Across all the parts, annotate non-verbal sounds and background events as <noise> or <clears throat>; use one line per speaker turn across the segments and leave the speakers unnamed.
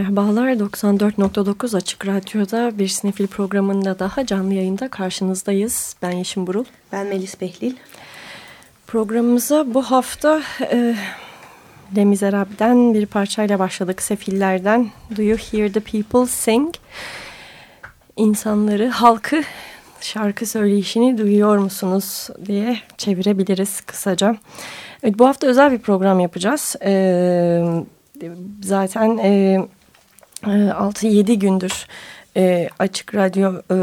Merhabalar, 94.9 Açık Radyo'da bir sinefil programında daha canlı yayında karşınızdayız. Ben Yeşim Burul.
Ben Melis Behlil.
Programımıza bu hafta e, Miserable'den bir parçayla başladık. Sefillerden Do You Hear The People Sing? İnsanları, halkı şarkı söyleyişini duyuyor musunuz diye çevirebiliriz kısaca. Evet, bu hafta özel bir program yapacağız. Ee, zaten e, 6-7 gündür e, Açık Radyo e,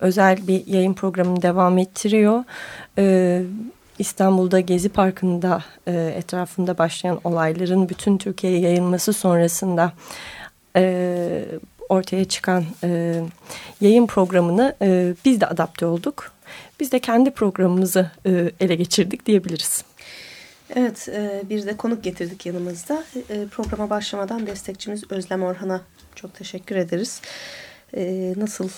özel bir yayın programını devam ettiriyor. E, İstanbul'da Gezi Parkı'nda e, etrafında başlayan olayların bütün Türkiye'ye yayılması sonrasında e, ortaya çıkan e, yayın programını e, biz de adapte olduk. Biz de kendi programımızı e, ele geçirdik diyebiliriz.
Evet, e, bir de konuk getirdik yanımızda. E, programa başlamadan destekçimiz Özlem Orhan'a çok teşekkür ederiz. E, nasıl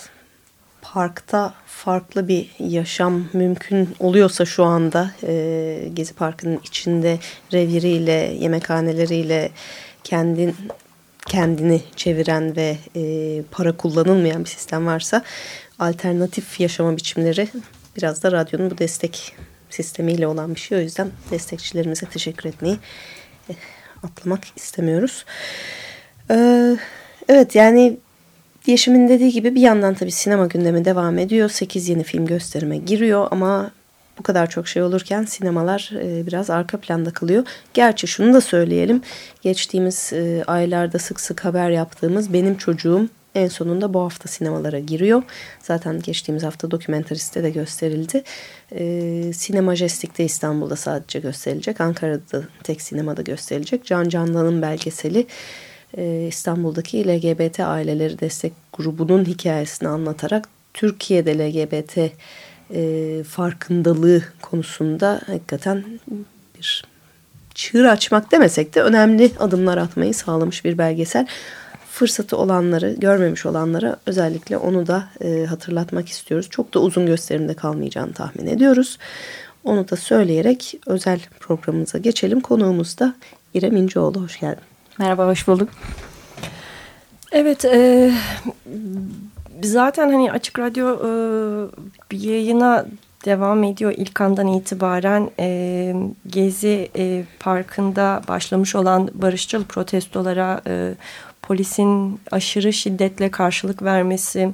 parkta farklı bir yaşam mümkün oluyorsa şu anda Gezi Parkı'nın içinde reviriyle, yemekhaneleriyle kendin kendini çeviren ve para kullanılmayan bir sistem varsa alternatif yaşama biçimleri biraz da radyonun bu destek sistemiyle olan bir şey. O yüzden destekçilerimize teşekkür etmeyi eh, atlamak istemiyoruz. Ee, evet yani Yeşim'in dediği gibi bir yandan tabii sinema gündemi devam ediyor. 8 yeni film gösterime giriyor ama bu kadar çok şey olurken sinemalar e, biraz arka planda kalıyor. Gerçi şunu da söyleyelim. Geçtiğimiz aylarda sık sık haber yaptığımız Benim Çocuğum en sonunda bu hafta sinemalara giriyor. Zaten geçtiğimiz hafta dokumentariste de gösterildi. Ee, Sinema İstanbul'da sadece gösterilecek. Ankara'da tek sinemada gösterilecek. Can Candan'ın belgeseli e, İstanbul'daki LGBT aileleri destek grubunun hikayesini anlatarak Türkiye'de LGBT e, farkındalığı konusunda hakikaten bir çığır açmak demesek de önemli adımlar atmayı sağlamış bir belgesel fırsatı olanları, görmemiş olanlara özellikle onu da e, hatırlatmak istiyoruz. Çok da uzun gösterimde kalmayacağını tahmin ediyoruz. Onu da söyleyerek özel programımıza geçelim. Konuğumuz da İrem İnceoğlu. Hoş geldin.
Merhaba, hoş bulduk.
Evet, e, zaten hani Açık Radyo e, bir yayına devam ediyor. İlk andan itibaren e, Gezi e, Parkı'nda başlamış olan barışçıl protestolara e, polisin aşırı şiddetle karşılık vermesi,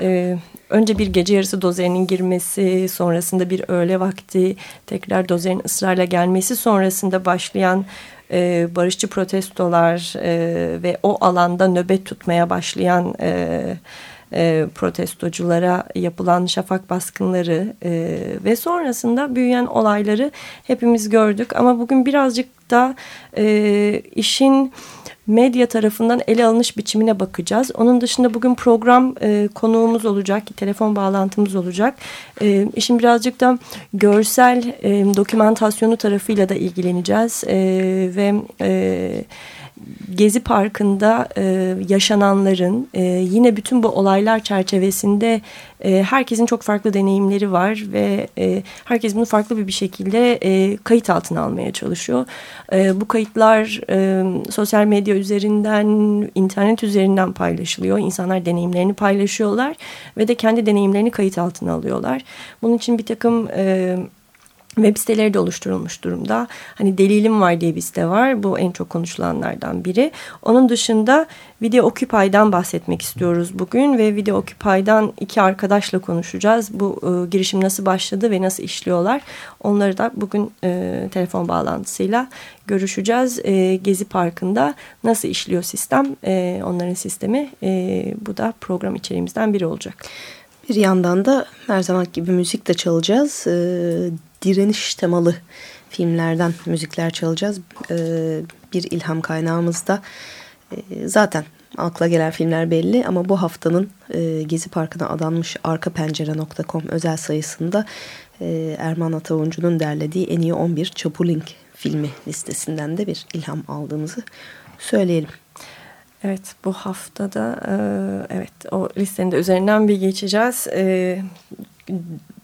e, önce bir gece yarısı dozerinin girmesi, sonrasında bir öğle vakti tekrar dozerin ısrarla gelmesi sonrasında başlayan e, barışçı protestolar e, ve o alanda nöbet tutmaya başlayan e, e, protestoculara yapılan şafak baskınları e, ve sonrasında büyüyen olayları hepimiz gördük. Ama bugün birazcık da e, işin medya tarafından ele alınış biçimine bakacağız. Onun dışında bugün program e, konuğumuz olacak, telefon bağlantımız olacak. E, işin birazcık da görsel e, dokümantasyonu tarafıyla da ilgileneceğiz. E, ve... E, Gezi Parkı'nda e, yaşananların e, yine bütün bu olaylar çerçevesinde e, herkesin çok farklı deneyimleri var ve e, herkes bunu farklı bir, bir şekilde e, kayıt altına almaya çalışıyor. E, bu kayıtlar e, sosyal medya üzerinden, internet üzerinden paylaşılıyor. İnsanlar deneyimlerini paylaşıyorlar ve de kendi deneyimlerini kayıt altına alıyorlar. Bunun için bir takım... E, web siteleri de oluşturulmuş durumda. Hani Delilim var diye bir site var. Bu en çok konuşulanlardan biri. Onun dışında Video Occupy'dan bahsetmek istiyoruz bugün ve Video Occupy'dan iki arkadaşla konuşacağız. Bu e, girişim nasıl başladı ve nasıl işliyorlar. Onları da bugün e, telefon bağlantısıyla görüşeceğiz. E, Gezi Parkı'nda nasıl işliyor sistem, e, onların sistemi. E, bu da program içeriğimizden biri olacak.
Bir yandan da her zaman gibi müzik de çalacağız. Ee, direniş temalı filmlerden müzikler çalacağız. Ee, bir ilham kaynağımız da e, zaten akla gelen filmler belli ama bu haftanın e, Gezi Parkı'na adanmış arkapencere.com özel sayısında e, Erman Atavuncu'nun derlediği en iyi 11 Çapulink filmi listesinden de bir ilham aldığımızı söyleyelim.
Evet bu haftada e, evet o listenin de üzerinden bir geçeceğiz. E,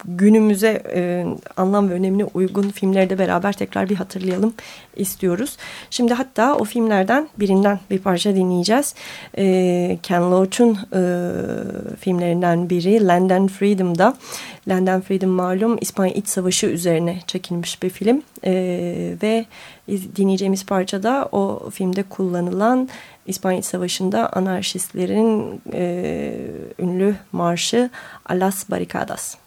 günümüze e, anlam ve önemine uygun filmleri de beraber tekrar bir hatırlayalım istiyoruz. Şimdi hatta o filmlerden birinden bir parça dinleyeceğiz. E, Ken Loach'un e, filmlerinden biri Land and Freedom'da. Land and Freedom malum İspanya İç Savaşı üzerine çekilmiş bir film. E, ve dinleyeceğimiz parçada o filmde kullanılan İspanya Savaşı'nda anarşistlerin e, ünlü marşı Alas Barricadas.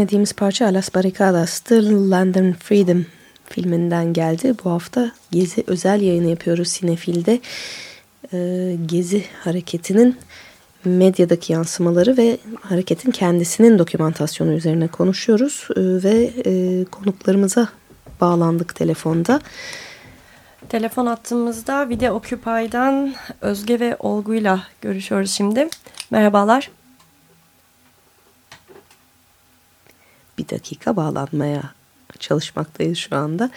Dinlediğimiz parça Alas Barricadas'tı. London Freedom filminden geldi. Bu hafta Gezi özel yayını yapıyoruz Sinefil'de. Ee, Gezi hareketinin medyadaki yansımaları ve hareketin kendisinin dokümantasyonu üzerine konuşuyoruz. Ee, ve e, konuklarımıza bağlandık telefonda.
Telefon attığımızda Video Occupy'dan Özge ve Olgu'yla görüşüyoruz şimdi. Merhabalar.
Bir dakika bağlanmaya çalışmaktayız şu anda.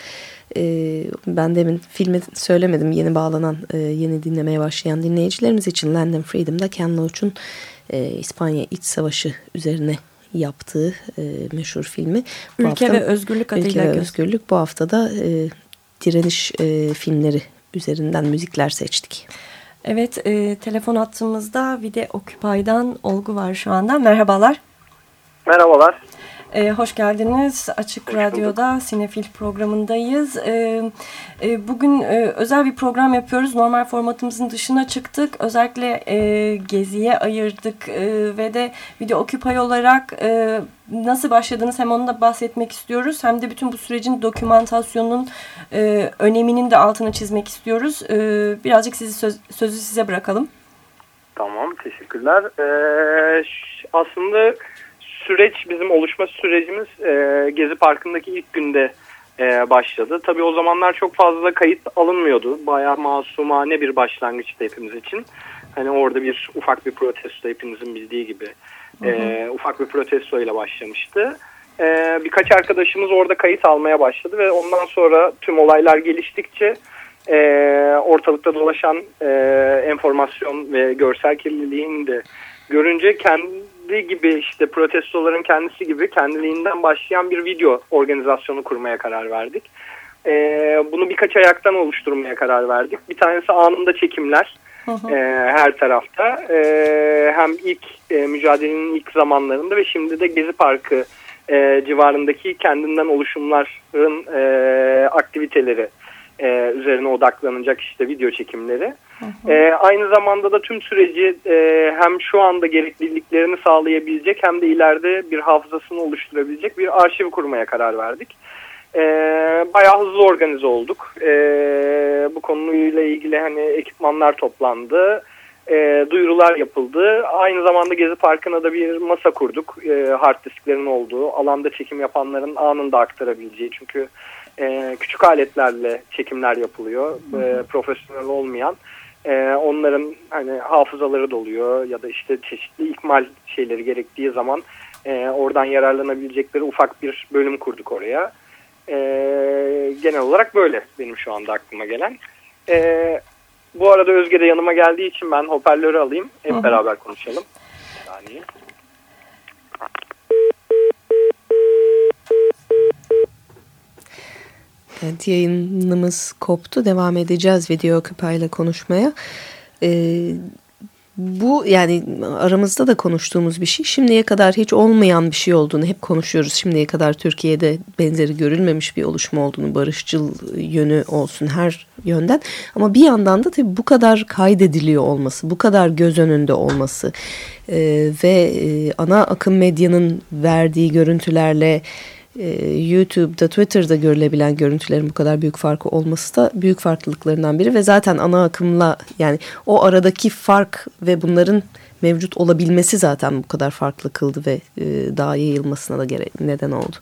Ee, ben demin filmi söylemedim yeni bağlanan, e, yeni dinlemeye başlayan dinleyicilerimiz için Land and Freedom'da Ken Loach'un e, İspanya İç Savaşı üzerine yaptığı e, meşhur filmi.
Bu Ülke hafta, ve Özgürlük adıyla.
Ülke ve Özgürlük. Bu hafta da e, direniş e, filmleri üzerinden müzikler seçtik.
Evet, e, telefon attığımızda Video Occupy'dan Olgu var şu anda. Merhabalar.
Merhabalar.
E, hoş geldiniz. Açık hoş Radyo'da bulduk. Sinefil programındayız. E, e, bugün e, özel bir program yapıyoruz. Normal formatımızın dışına çıktık. Özellikle e, Gezi'ye ayırdık e, ve de Video Occupy olarak e, nasıl başladınız hem onu da bahsetmek istiyoruz. Hem de bütün bu sürecin dokümantasyonunun e, öneminin de altını çizmek istiyoruz. E, birazcık sizi söz, sözü size bırakalım.
Tamam, teşekkürler. Ee, aslında süreç, bizim oluşma sürecimiz e, Gezi Parkı'ndaki ilk günde e, başladı. Tabii o zamanlar çok fazla kayıt alınmıyordu. Bayağı masumane bir başlangıçtı hepimiz için. Hani orada bir ufak bir protesto hepimizin bildiği gibi hı hı. E, ufak bir protesto ile başlamıştı. E, birkaç arkadaşımız orada kayıt almaya başladı ve ondan sonra tüm olaylar geliştikçe e, ortalıkta dolaşan e, enformasyon ve görsel kirliliğin de görünce kendi kendi gibi işte protestoların kendisi gibi kendiliğinden başlayan bir video organizasyonu kurmaya karar verdik. Ee, bunu birkaç ayaktan oluşturmaya karar verdik. Bir tanesi anında çekimler E, her tarafta. E, hem ilk e, mücadelenin ilk zamanlarında ve şimdi de Gezi Parkı e, civarındaki kendinden oluşumların e, aktiviteleri e, üzerine odaklanacak işte video çekimleri. E, aynı zamanda da tüm süreci e, hem şu anda gerekliliklerini sağlayabilecek hem de ileride bir hafızasını oluşturabilecek bir arşiv kurmaya karar verdik. E, bayağı hızlı organize olduk. E, bu konuyla ilgili hani ekipmanlar toplandı. E, duyurular yapıldı. Aynı zamanda Gezi Parkı'na da bir masa kurduk. E, hard disklerin olduğu, alanda çekim yapanların anında aktarabileceği. Çünkü e, küçük aletlerle çekimler yapılıyor. E, profesyonel olmayan. E, onların hani hafızaları doluyor ya da işte çeşitli ikmal şeyleri gerektiği zaman e, oradan yararlanabilecekleri ufak bir bölüm kurduk oraya. E, genel olarak böyle benim şu anda aklıma gelen. E, bu arada Özge de yanıma geldiği için ben hoparlörü alayım. Hep Hı beraber konuşalım. Bir saniye.
Evet yayınımız koptu. Devam edeceğiz video ile konuşmaya. Ee, bu yani aramızda da konuştuğumuz bir şey. Şimdiye kadar hiç olmayan bir şey olduğunu hep konuşuyoruz. Şimdiye kadar Türkiye'de benzeri görülmemiş bir oluşma olduğunu, barışçıl yönü olsun her yönden. Ama bir yandan da tabii bu kadar kaydediliyor olması, bu kadar göz önünde olması e, ve e, ana akım medyanın verdiği görüntülerle e, YouTube'da, Twitter'da görülebilen görüntülerin bu kadar büyük farkı olması da büyük farklılıklarından biri ve zaten ana akımla yani o aradaki fark ve bunların mevcut olabilmesi zaten bu kadar farklı kıldı ve e, daha yayılmasına da gerek, neden oldu.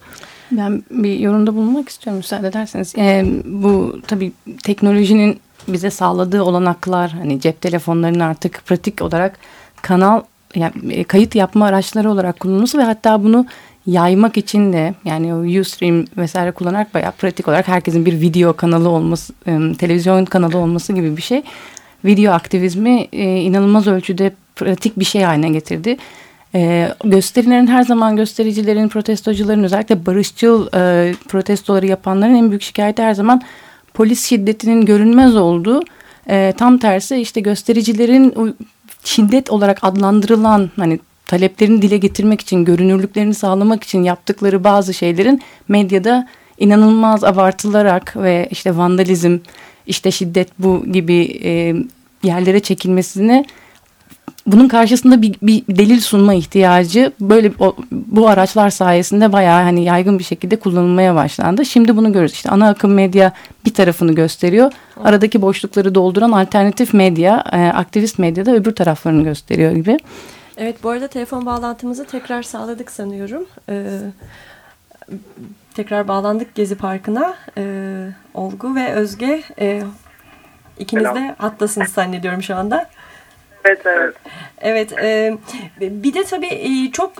Ben bir yorumda bulunmak istiyorum müsaade ederseniz. E, bu tabii teknolojinin bize sağladığı olanaklar hani cep telefonlarının artık pratik olarak kanal yani e, kayıt yapma araçları olarak kullanılması ve hatta bunu yaymak için de yani o Ustream vesaire kullanarak bayağı pratik olarak herkesin bir video kanalı olması, televizyon kanalı olması gibi bir şey. Video aktivizmi inanılmaz ölçüde pratik bir şey haline getirdi. gösterilerin her zaman göstericilerin, protestocuların özellikle barışçıl protestoları yapanların en büyük şikayeti her zaman polis şiddetinin görünmez olduğu. tam tersi işte göstericilerin şiddet olarak adlandırılan hani taleplerini dile getirmek için, görünürlüklerini sağlamak için yaptıkları bazı şeylerin medyada inanılmaz abartılarak ve işte vandalizm, işte şiddet bu gibi e, yerlere çekilmesini bunun karşısında bir, bir delil sunma ihtiyacı böyle o, bu araçlar sayesinde bayağı hani yaygın bir şekilde kullanılmaya başlandı. Şimdi bunu görüyoruz. İşte ana akım medya bir tarafını gösteriyor. Aradaki boşlukları dolduran alternatif medya, e, aktivist medya da öbür taraflarını gösteriyor gibi.
Evet bu arada telefon bağlantımızı tekrar sağladık sanıyorum. Ee, tekrar bağlandık Gezi Parkı'na. Ee, Olgu ve Özge e, ikiniz Selam. de hattasınız zannediyorum şu anda.
Evet, evet.
Evet, e, bir de tabii e, çok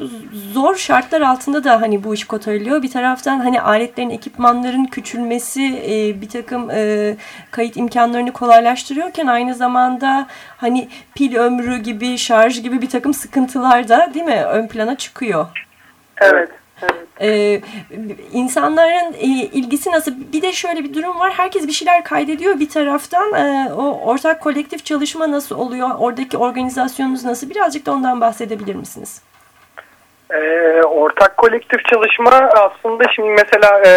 zor şartlar altında da hani bu iş kotarılıyor. Bir taraftan hani aletlerin, ekipmanların küçülmesi e, bir takım e, kayıt imkanlarını kolaylaştırıyorken aynı zamanda hani pil ömrü gibi, şarj gibi bir takım sıkıntılar da değil mi ön plana çıkıyor.
Evet.
Ee, insanların e, ilgisi nasıl? Bir de şöyle bir durum var. Herkes bir şeyler kaydediyor bir taraftan. E, o ortak kolektif çalışma nasıl oluyor? Oradaki organizasyonunuz nasıl? Birazcık da ondan bahsedebilir misiniz?
E, ortak kolektif çalışma aslında şimdi mesela e,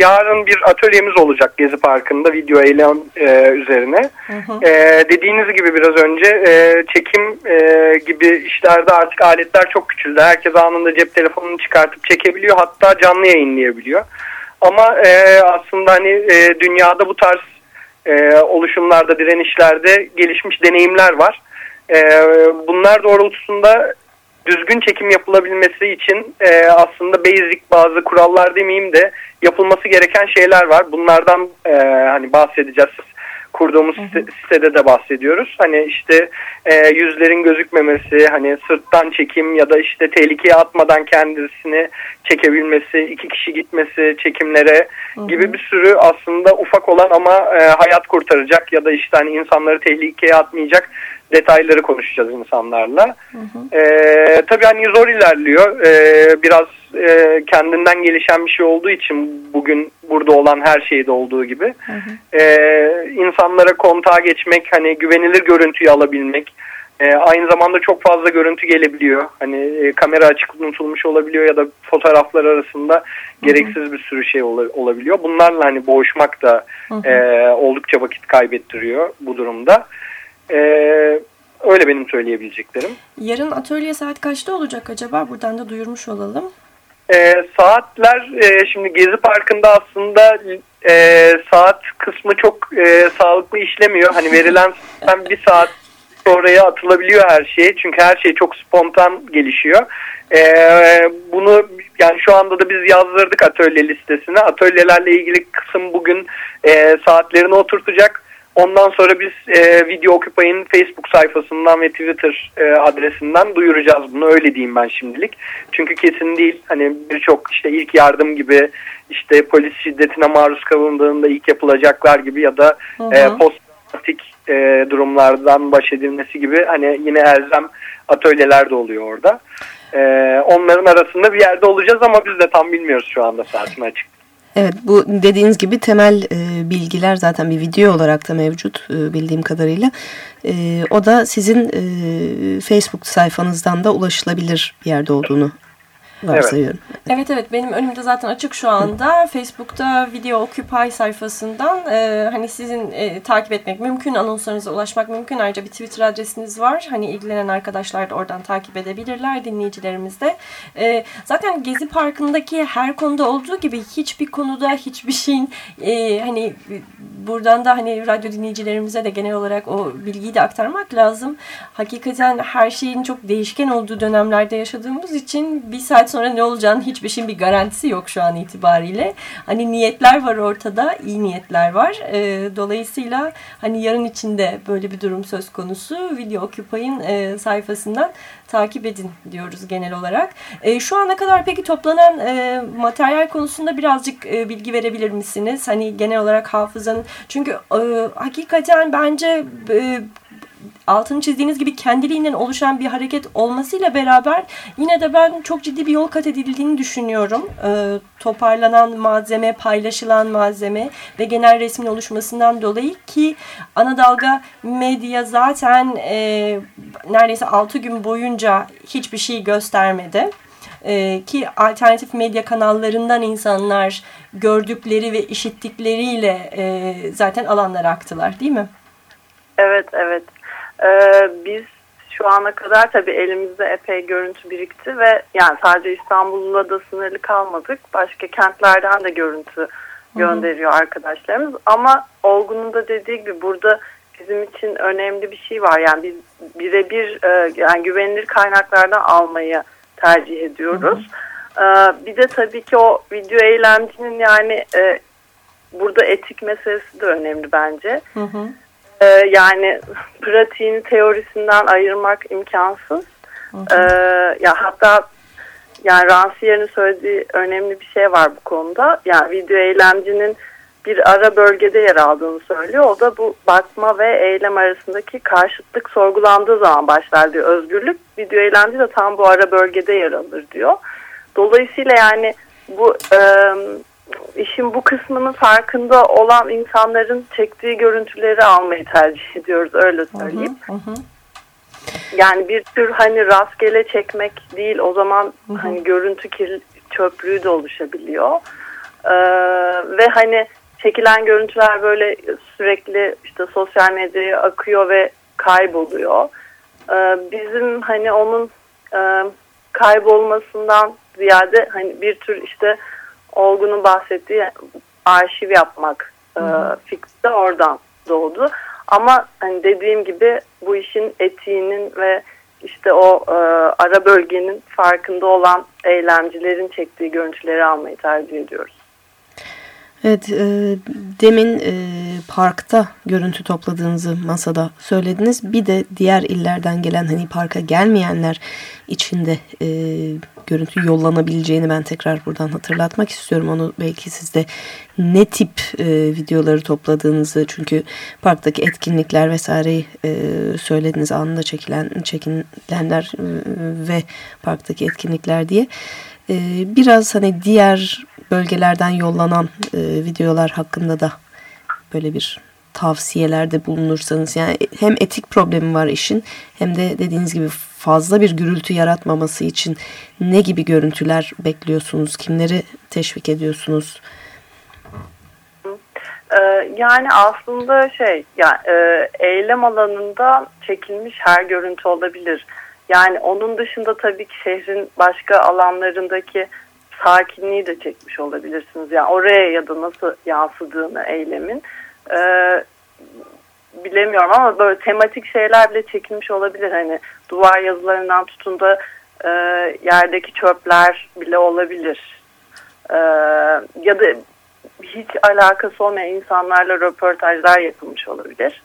yarın bir atölyemiz olacak Gezi Parkı'nda video eylem e, üzerine. Hı hı. E, dediğiniz gibi biraz önce e, çekim e, gibi işlerde artık aletler çok küçüldü. Herkes anında cep telefonunu çıkartıp çekebiliyor hatta canlı yayınlayabiliyor. Ama e, aslında hani e, dünyada bu tarz e, oluşumlarda, direnişlerde gelişmiş deneyimler var. E, bunlar doğrultusunda düzgün çekim yapılabilmesi için e, aslında basic bazı kurallar demeyeyim de yapılması gereken şeyler var. Bunlardan e, hani bahsedeceğiz. Kurduğumuz hı hı. sitede de bahsediyoruz. Hani işte e, yüzlerin gözükmemesi, hani sırttan çekim ya da işte tehlikeye atmadan kendisini çekebilmesi, iki kişi gitmesi çekimlere hı hı. gibi bir sürü aslında ufak olan ama e, hayat kurtaracak ya da işte hani insanları tehlikeye atmayacak detayları konuşacağız insanlarla. Hı hı. E, tabii hani zor ilerliyor. E, biraz e, kendinden gelişen bir şey olduğu için bugün burada olan her şeyde olduğu gibi. Hı hı. E, insanlara kontağa geçmek, hani güvenilir görüntüyü alabilmek, e, aynı zamanda çok fazla görüntü gelebiliyor. Hani e, kamera açık unutulmuş olabiliyor ya da fotoğraflar arasında Hı -hı. gereksiz bir sürü şey ol, olabiliyor. Bunlarla hani boğuşmak da Hı -hı. E, oldukça vakit kaybettiriyor bu durumda. Ee, öyle benim söyleyebileceklerim.
Yarın atölye saat kaçta olacak acaba? Buradan da duyurmuş olalım.
Ee, saatler e, şimdi Gezi Parkı'nda aslında e, saat kısmı çok e, sağlıklı işlemiyor. Hani verilen <laughs> bir saat sonraya atılabiliyor her şey. Çünkü her şey çok spontan gelişiyor. Ee, bunu yani şu anda da biz yazdırdık atölye listesine. Atölyelerle ilgili kısım bugün e, saatlerini oturtacak. Ondan sonra biz e, Video Occupy'in Facebook sayfasından ve Twitter e, adresinden duyuracağız bunu. Öyle diyeyim ben şimdilik. Çünkü kesin değil. Hani birçok işte ilk yardım gibi işte polis şiddetine maruz kalındığında ilk yapılacaklar gibi ya da e, post e, durumlardan baş edilmesi gibi hani yine elzem atölyeler de oluyor orada. E, onların arasında bir yerde olacağız ama biz de tam bilmiyoruz şu anda saatini açık.
Evet bu dediğiniz gibi temel e, bilgiler zaten bir video olarak da mevcut e, bildiğim kadarıyla. E, o da sizin e, Facebook sayfanızdan da ulaşılabilir bir yerde olduğunu varsayıyorum.
Evet. evet evet benim önümde zaten açık şu anda. Facebook'ta Video Occupy sayfasından e, hani sizin e, takip etmek mümkün. Anonslarınıza ulaşmak mümkün. Ayrıca bir Twitter adresiniz var. Hani ilgilenen arkadaşlar da oradan takip edebilirler. Dinleyicilerimiz de. E, zaten Gezi Parkı'ndaki her konuda olduğu gibi hiçbir konuda hiçbir şeyin e, hani buradan da hani radyo dinleyicilerimize de genel olarak o bilgiyi de aktarmak lazım. Hakikaten her şeyin çok değişken olduğu dönemlerde yaşadığımız için bir saat sonra ne olacağını hiçbir şeyin bir garantisi yok şu an itibariyle. Hani niyetler var ortada, iyi niyetler var. E, dolayısıyla hani yarın içinde böyle bir durum söz konusu. Video Occupy'in e, sayfasından takip edin diyoruz genel olarak. E, şu ana kadar peki toplanan e, materyal konusunda birazcık e, bilgi verebilir misiniz? Hani genel olarak hafızanın çünkü e, hakikaten bence e, altını çizdiğiniz gibi kendiliğinden oluşan bir hareket olmasıyla beraber yine de ben çok ciddi bir yol kat edildiğini düşünüyorum. E, toparlanan malzeme, paylaşılan malzeme ve genel resmin oluşmasından dolayı ki ana dalga medya zaten e, neredeyse 6 gün boyunca hiçbir şey göstermedi. Ee, ki alternatif medya kanallarından insanlar gördükleri ve işittikleriyle e, zaten alanlara aktılar değil mi?
Evet, evet. Ee, biz şu ana kadar tabii elimizde epey görüntü birikti ve yani sadece İstanbul'la da sınırlı kalmadık. Başka kentlerden de görüntü gönderiyor arkadaşlarımız. Ama Olgun'un da dediği gibi burada bizim için önemli bir şey var. Yani biz birebir e, yani güvenilir kaynaklardan almayı tercih ediyoruz. Hı hı. E, bir de tabii ki o video eylemcinin yani e, burada etik meselesi de önemli bence. Hı hı. E, yani pratiğini teorisinden ayırmak imkansız. E, ya hatta yani Ransiyer'in söylediği önemli bir şey var bu konuda. Yani video eylemcinin bir ara bölgede yer aldığını söylüyor. O da bu bakma ve eylem arasındaki karşıtlık sorgulandığı zaman başlar diyor. Özgürlük video eylemci de tam bu ara bölgede yer alır diyor. Dolayısıyla yani bu e, işin bu kısmının farkında olan insanların çektiği görüntüleri almayı tercih ediyoruz öyle söyleyeyim. Hı hı. Yani bir tür hani rastgele çekmek değil o zaman hı hı. hani görüntü kirli, çöplüğü de oluşabiliyor. Ee, ve hani çekilen görüntüler böyle sürekli işte sosyal medyaya akıyor ve kayboluyor. Ee, bizim hani onun e, kaybolmasından ziyade hani bir tür işte Olgun'un bahsettiği arşiv yapmak e, fikri de oradan doğdu. Ama hani dediğim gibi bu işin etiğinin ve işte o e, ara bölgenin farkında olan eylemcilerin çektiği görüntüleri almayı tercih ediyoruz.
Evet, e, demin e, parkta görüntü topladığınızı masada söylediniz. Bir de diğer illerden gelen hani parka gelmeyenler içinde e, görüntü yollanabileceğini ben tekrar buradan hatırlatmak istiyorum. Onu belki siz de ne tip e, videoları topladığınızı çünkü parktaki etkinlikler vesaireyi e, söylediniz anında çekilen çekilenler e, ve parktaki etkinlikler diye. E, biraz hani diğer bölgelerden yollanan e, videolar hakkında da böyle bir tavsiyelerde bulunursanız yani hem etik problemi var işin hem de dediğiniz gibi fazla bir gürültü yaratmaması için ne gibi görüntüler bekliyorsunuz? Kimleri teşvik ediyorsunuz?
Ee, yani aslında şey yani e, eylem alanında çekilmiş her görüntü olabilir. Yani onun dışında tabii ki şehrin başka alanlarındaki sakinliği de çekmiş olabilirsiniz. Yani oraya ya da nasıl yansıdığını eylemin e, bilemiyorum ama böyle tematik şeyler bile çekilmiş olabilir. Hani duvar yazılarından tutun da e, yerdeki çöpler bile olabilir. E, ya da hiç alakası olmayan insanlarla röportajlar yapılmış olabilir.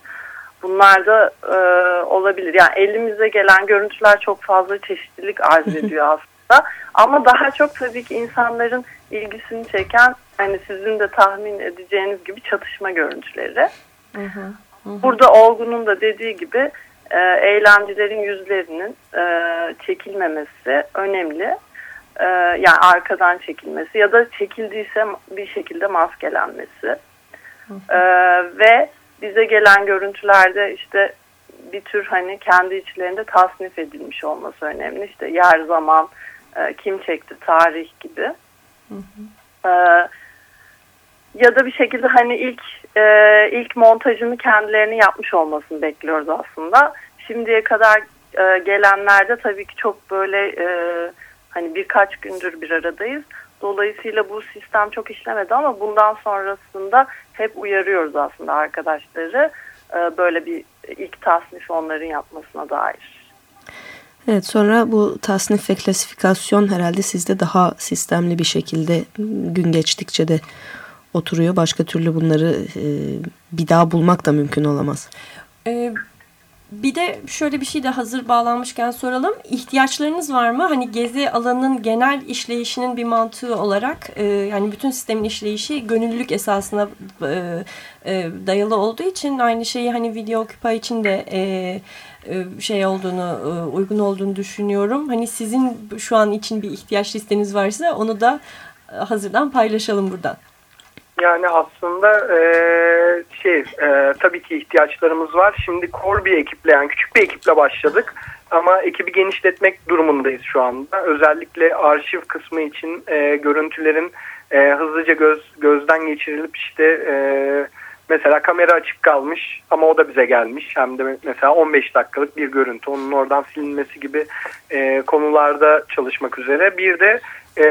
Bunlar da e, olabilir. Yani elimize gelen görüntüler çok fazla çeşitlilik arz <laughs> ediyor aslında. Ama daha çok tabii ki insanların ilgisini çeken hani sizin de tahmin edeceğiniz gibi çatışma görüntüleri. Hı hı, hı. Burada Olgun'un da dediği gibi e, eylemcilerin yüzlerinin e, çekilmemesi önemli. E, yani arkadan çekilmesi ya da çekildiyse bir şekilde maskelenmesi. Hı hı. E, ve bize gelen görüntülerde işte bir tür hani kendi içlerinde tasnif edilmiş olması önemli. İşte yer, zaman, e, kim çekti, tarih gibi. Hı hı. E, ya da bir şekilde hani ilk e, ilk montajını kendilerini yapmış olmasını bekliyoruz aslında. Şimdiye kadar e, gelenlerde tabii ki çok böyle e, hani birkaç gündür bir aradayız. Dolayısıyla bu sistem çok işlemedi ama bundan sonrasında hep uyarıyoruz aslında arkadaşları böyle bir ilk tasnif onların yapmasına dair.
Evet sonra bu tasnif ve klasifikasyon herhalde sizde daha sistemli bir şekilde gün geçtikçe de oturuyor. Başka türlü bunları e, bir daha bulmak da mümkün olamaz.
Ee, bir de şöyle bir şey de hazır bağlanmışken soralım. İhtiyaçlarınız var mı? Hani gezi alanının genel işleyişinin bir mantığı olarak e, yani bütün sistemin işleyişi gönüllülük esasına e, e, dayalı olduğu için aynı şeyi hani video Occupy için de e, şey olduğunu e, uygun olduğunu düşünüyorum. Hani sizin şu an için bir ihtiyaç listeniz varsa onu da e, hazırdan paylaşalım buradan.
Yani aslında e, şey e, tabii ki ihtiyaçlarımız var. Şimdi core bir ekiple yani küçük bir ekiple başladık. Ama ekibi genişletmek durumundayız şu anda. Özellikle arşiv kısmı için e, görüntülerin e, hızlıca göz gözden geçirilip işte e, Mesela kamera açık kalmış ama o da bize gelmiş. Hem de mesela 15 dakikalık bir görüntü. Onun oradan silinmesi gibi e, konularda çalışmak üzere. Bir de e,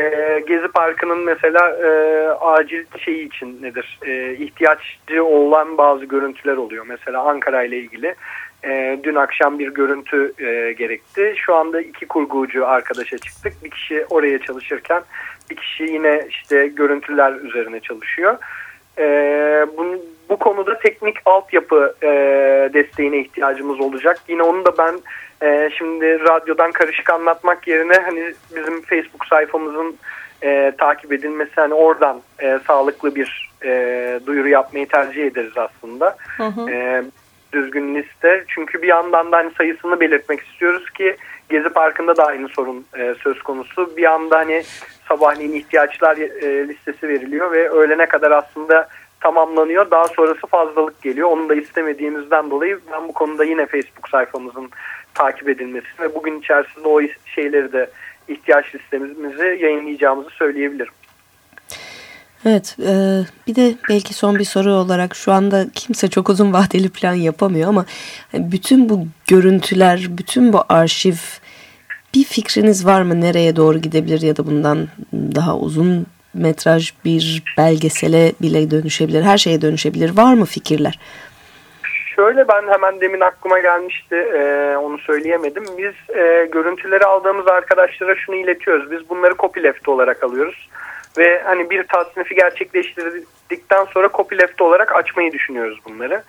Gezi Parkı'nın mesela e, acil şeyi için nedir? E, ihtiyaçlı olan bazı görüntüler oluyor. Mesela Ankara ile ilgili e, dün akşam bir görüntü e, gerekti. Şu anda iki kurgucu arkadaşa çıktık. Bir kişi oraya çalışırken bir kişi yine işte görüntüler üzerine çalışıyor. E, bu, bu konuda teknik altyapı e, desteğine ihtiyacımız olacak. Yine onu da ben e, şimdi radyodan karışık anlatmak yerine hani bizim Facebook sayfamızın e, takip edilmesi hani oradan e, sağlıklı bir e, duyuru yapmayı tercih ederiz aslında. Hı hı. E, düzgün liste. Çünkü bir yandan da hani sayısını belirtmek istiyoruz ki Gezi Parkı'nda da aynı sorun e, söz konusu. Bir anda hani sabahleyin ihtiyaçlar e, listesi veriliyor ve öğlene kadar aslında tamamlanıyor. Daha sonrası fazlalık geliyor. Onu da istemediğimizden dolayı ben bu konuda yine Facebook sayfamızın takip edilmesi ve bugün içerisinde o şeyleri de ihtiyaç listemizi yayınlayacağımızı söyleyebilirim.
Evet e, bir de belki son bir soru olarak şu anda kimse çok uzun vadeli plan yapamıyor ama bütün bu görüntüler, bütün bu arşiv bir fikriniz var mı nereye doğru gidebilir ya da bundan daha uzun metraj bir belgesele bile dönüşebilir, her şeye dönüşebilir. Var mı fikirler?
Şöyle ben hemen demin aklıma gelmişti e, onu söyleyemedim. Biz e, görüntüleri aldığımız arkadaşlara şunu iletiyoruz. Biz bunları copyleft olarak alıyoruz. Ve hani bir tasnifi gerçekleştirdikten sonra copyleft olarak açmayı düşünüyoruz bunları.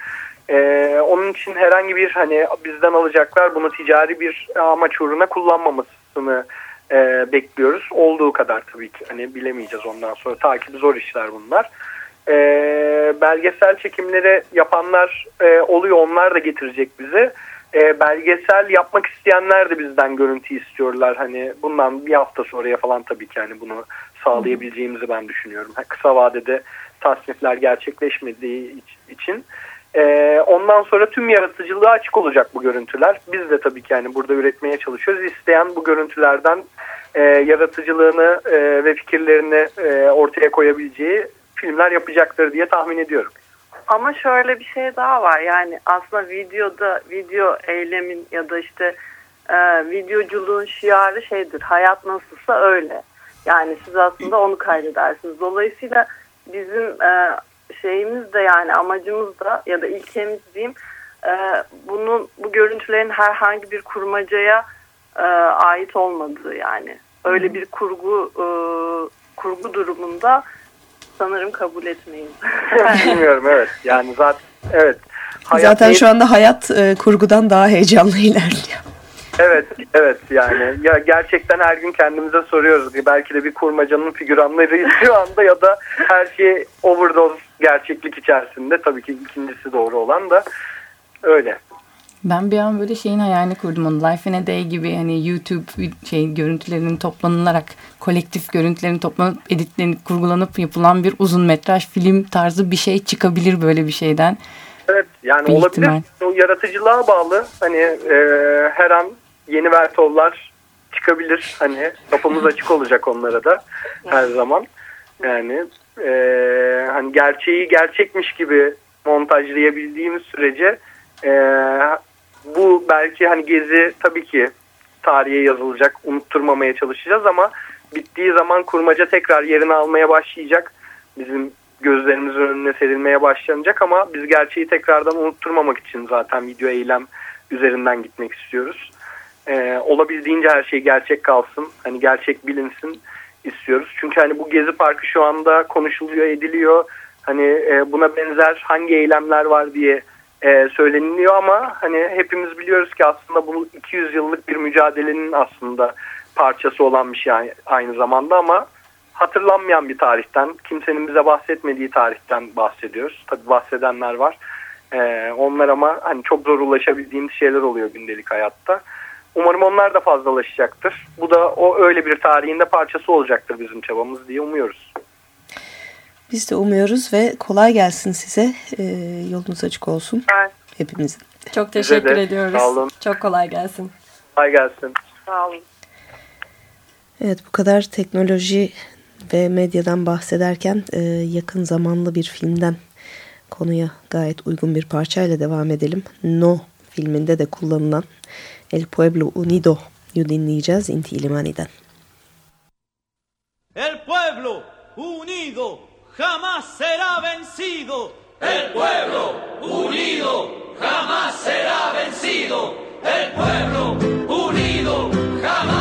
Ee, onun için herhangi bir hani bizden alacaklar bunu ticari bir amaç uğruna kullanmamasını e, bekliyoruz. Olduğu kadar tabii ki hani bilemeyeceğiz ondan sonra takibi zor işler bunlar. E, belgesel çekimleri yapanlar e, oluyor onlar da getirecek bizi. E, belgesel yapmak isteyenler de bizden görüntü istiyorlar. Hani bundan bir hafta sonraya falan tabii ki hani bunu sağlayabileceğimizi ben düşünüyorum. Kısa vadede tasnifler gerçekleşmediği için. Ee, ondan sonra tüm yaratıcılığa açık olacak bu görüntüler. Biz de tabii ki yani burada üretmeye çalışıyoruz. İsteyen bu görüntülerden e, yaratıcılığını e, ve fikirlerini e, ortaya koyabileceği filmler yapacaktır diye tahmin ediyorum.
Ama şöyle bir şey daha var yani aslında videoda video eylemin ya da işte e, videoculuğun şiarı şeydir hayat nasılsa öyle. Yani siz aslında onu kaydedersiniz. Dolayısıyla bizim e, şeyimiz de yani amacımız da ya da ilkemiz diyeyim e, bunun bu görüntülerin herhangi bir kurmacaya e, ait olmadığı yani. Öyle bir kurgu e, kurgu durumunda sanırım kabul etmeyiz. <laughs>
Bilmiyorum evet. Yani zaten evet.
Hayat zaten şu anda hayat e, kurgudan daha heyecanlı ilerliyor.
Evet, evet yani ya gerçekten her gün kendimize soruyoruz. Belki de bir kurmacanın figüranlarıyız <laughs> şu anda ya da her şey overdose gerçeklik içerisinde. Tabii ki ikincisi doğru olan da öyle.
Ben bir an böyle şeyin hayalini kurdum onu. Life in a Day gibi hani YouTube şey görüntülerinin toplanılarak kolektif görüntülerin toplanıp editlenip kurgulanıp yapılan bir uzun metraj film tarzı bir şey çıkabilir böyle bir şeyden.
Evet yani bir olabilir. Ihtimal. O yaratıcılığa bağlı. Hani e, her an yeni Vertovlar çıkabilir. Hani kapımız açık olacak onlara da her zaman. Yani e, hani gerçeği gerçekmiş gibi montajlayabildiğimiz sürece e, bu belki hani gezi tabii ki tarihe yazılacak, unutturmamaya çalışacağız ama bittiği zaman kurmaca tekrar yerini almaya başlayacak. Bizim gözlerimizin önüne serilmeye başlanacak ama biz gerçeği tekrardan unutturmamak için zaten video eylem üzerinden gitmek istiyoruz. Ee, olabildiğince her şey gerçek kalsın, hani gerçek bilinsin istiyoruz. Çünkü hani bu Gezi Parkı şu anda konuşuluyor, ediliyor. Hani e, buna benzer hangi eylemler var diye e, söyleniliyor ama hani hepimiz biliyoruz ki aslında bu 200 yıllık bir mücadelenin aslında parçası olan bir şey aynı zamanda ama hatırlanmayan bir tarihten, kimsenin bize bahsetmediği tarihten bahsediyoruz. Tabii bahsedenler var. Ee, onlar ama hani çok zor ulaşabildiğimiz şeyler oluyor gündelik hayatta. Umarım onlar da fazlalaşacaktır. Bu da o öyle bir tarihinde parçası olacaktır bizim çabamız diye umuyoruz.
Biz de umuyoruz ve kolay gelsin size. Ee, yolunuz açık olsun.
Evet.
Hepimizin.
Çok teşekkür ediyoruz. Sağ olun. Çok kolay gelsin.
Kolay gelsin.
Sağ olun.
Evet bu kadar teknoloji ve medyadan bahsederken e, yakın zamanlı bir filmden konuya gayet uygun bir parçayla devam edelim. No filminde de kullanılan El Pueblo Unido'yu dinleyeceğiz Inti İlimani'den.
El pueblo unido jamás será vencido. El pueblo unido jamás será vencido. El pueblo unido jamás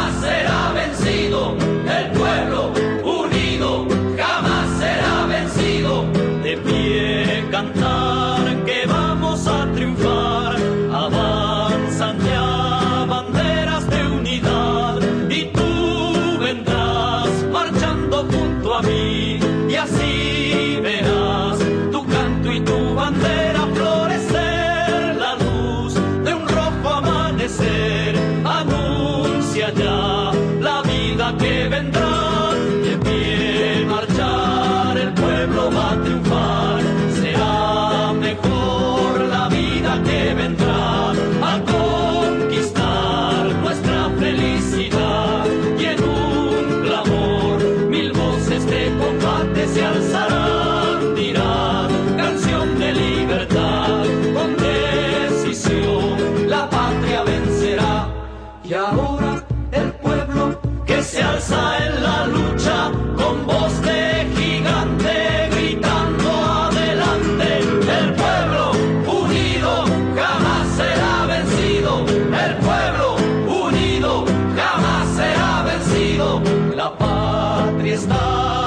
la patria está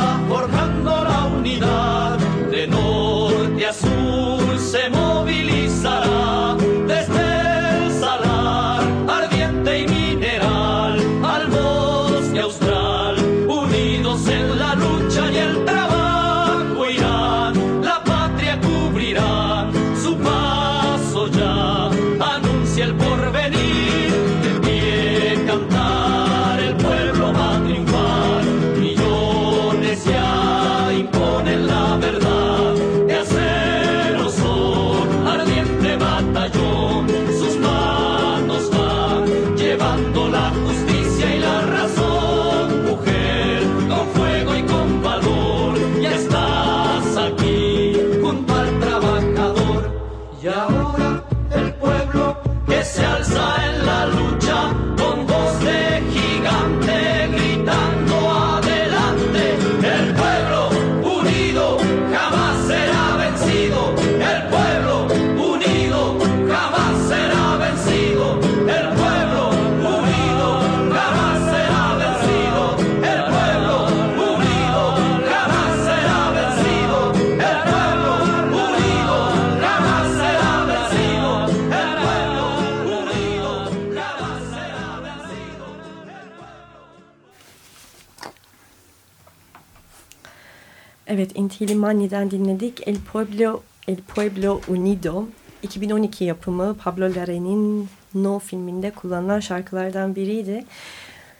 Evet, Inti Limani'den dinledik. El Pueblo, El Pueblo Unido. 2012 yapımı Pablo Larraín'in No filminde kullanılan şarkılardan biriydi.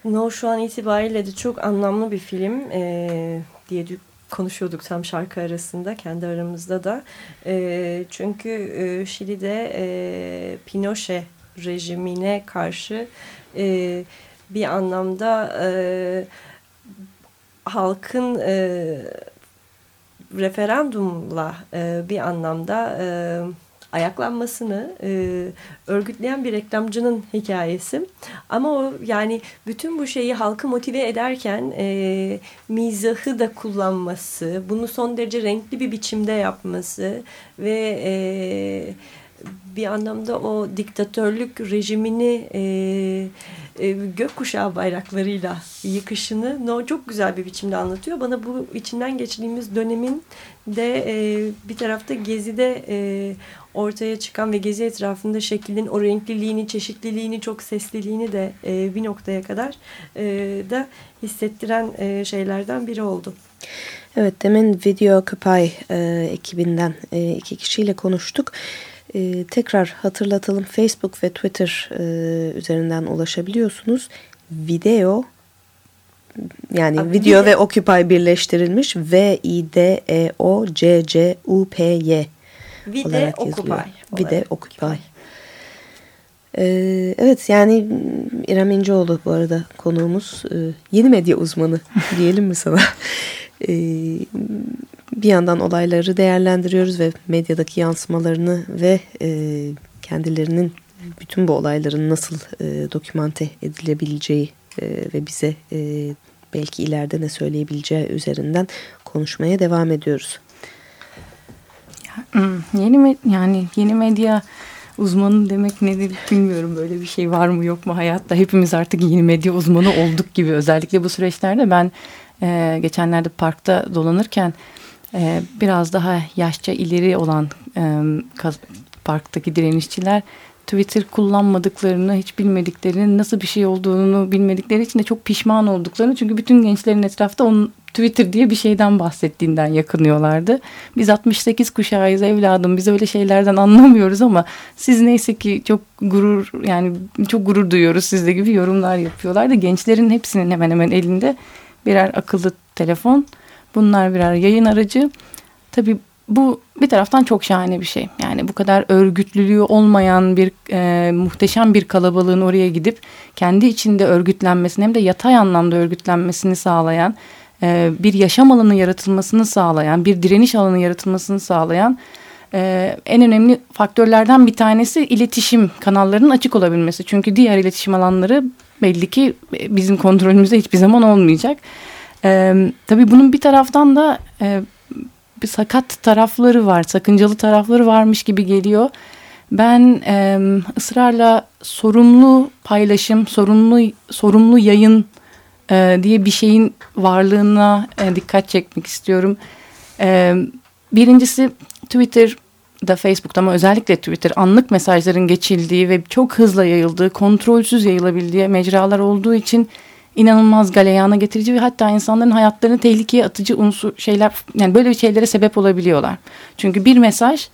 No şu an itibariyle de çok anlamlı bir film ee, diye konuşuyorduk tam şarkı arasında, kendi aramızda da. Ee, çünkü e, Şili'de e, Pinochet rejimine karşı e, bir anlamda e, halkın e, referandumla e, bir anlamda e, ayaklanmasını e, örgütleyen bir reklamcının hikayesi. Ama o yani bütün bu şeyi halkı motive ederken e, mizahı da kullanması, bunu son derece renkli bir biçimde yapması ve e, bir anlamda o diktatörlük rejimini e, e, gökkuşağı bayraklarıyla yıkışını no, çok güzel bir biçimde anlatıyor. Bana bu içinden geçtiğimiz dönemin de e, bir tarafta Gezi'de e, ortaya çıkan ve Gezi etrafında şeklin o renkliliğini, çeşitliliğini, çok sesliliğini de e, bir noktaya kadar e, da hissettiren e, şeylerden biri oldu.
Evet demin Video Occupy e, ekibinden e, iki kişiyle konuştuk. E, tekrar hatırlatalım Facebook ve Twitter e, üzerinden ulaşabiliyorsunuz. Video yani
Abi,
video
vide-
ve Occupy birleştirilmiş V I D E O C C U P Y
Vide
olarak
Occupy.
Vide. Occupy. Ee, evet yani İrem İnceoğlu bu arada konuğumuz Ee, yeni medya uzmanı <laughs> diyelim mi sana? Bir yandan olayları değerlendiriyoruz ve medyadaki yansımalarını ve e, kendilerinin bütün bu olayların nasıl e, dokümante edilebileceği e, ve bize e, belki ileride ne söyleyebileceği üzerinden konuşmaya devam ediyoruz.
Hmm, yeni yani yeni medya uzmanı demek nedir bilmiyorum. Böyle bir şey var mı yok mu hayatta. Hepimiz artık yeni medya uzmanı olduk gibi. Özellikle bu süreçlerde ben e, geçenlerde parkta dolanırken e, biraz daha yaşça ileri olan e, parktaki direnişçiler Twitter kullanmadıklarını, hiç bilmediklerini, nasıl bir şey olduğunu bilmedikleri için de çok pişman olduklarını. Çünkü bütün gençlerin etrafta onun Twitter diye bir şeyden bahsettiğinden yakınıyorlardı. Biz 68 kuşağıyız evladım biz öyle şeylerden anlamıyoruz ama siz neyse ki çok gurur yani çok gurur duyuyoruz sizde gibi yorumlar yapıyorlardı. Gençlerin hepsinin hemen hemen elinde birer akıllı telefon. Bunlar birer yayın aracı. Tabii bu bir taraftan çok şahane bir şey. Yani bu kadar örgütlülüğü olmayan bir e, muhteşem bir kalabalığın oraya gidip kendi içinde örgütlenmesini hem de yatay anlamda örgütlenmesini sağlayan e, bir yaşam alanı yaratılmasını sağlayan bir direniş alanı yaratılmasını sağlayan e, en önemli faktörlerden bir tanesi iletişim kanallarının açık olabilmesi. Çünkü diğer iletişim alanları belli ki bizim kontrolümüzde hiçbir zaman olmayacak. E, tabii bunun bir taraftan da e, bir sakat tarafları var, sakıncalı tarafları varmış gibi geliyor. Ben e, ısrarla sorumlu paylaşım, sorumlu sorumlu yayın e, diye bir şeyin varlığına e, dikkat çekmek istiyorum. E, birincisi Twitter da Facebook'ta ama özellikle Twitter anlık mesajların geçildiği ve çok hızlı yayıldığı, kontrolsüz yayılabildiği mecralar olduğu için inanılmaz galeyana getirici ve hatta insanların hayatlarını tehlikeye atıcı unsur şeyler yani böyle şeylere sebep olabiliyorlar. Çünkü bir mesaj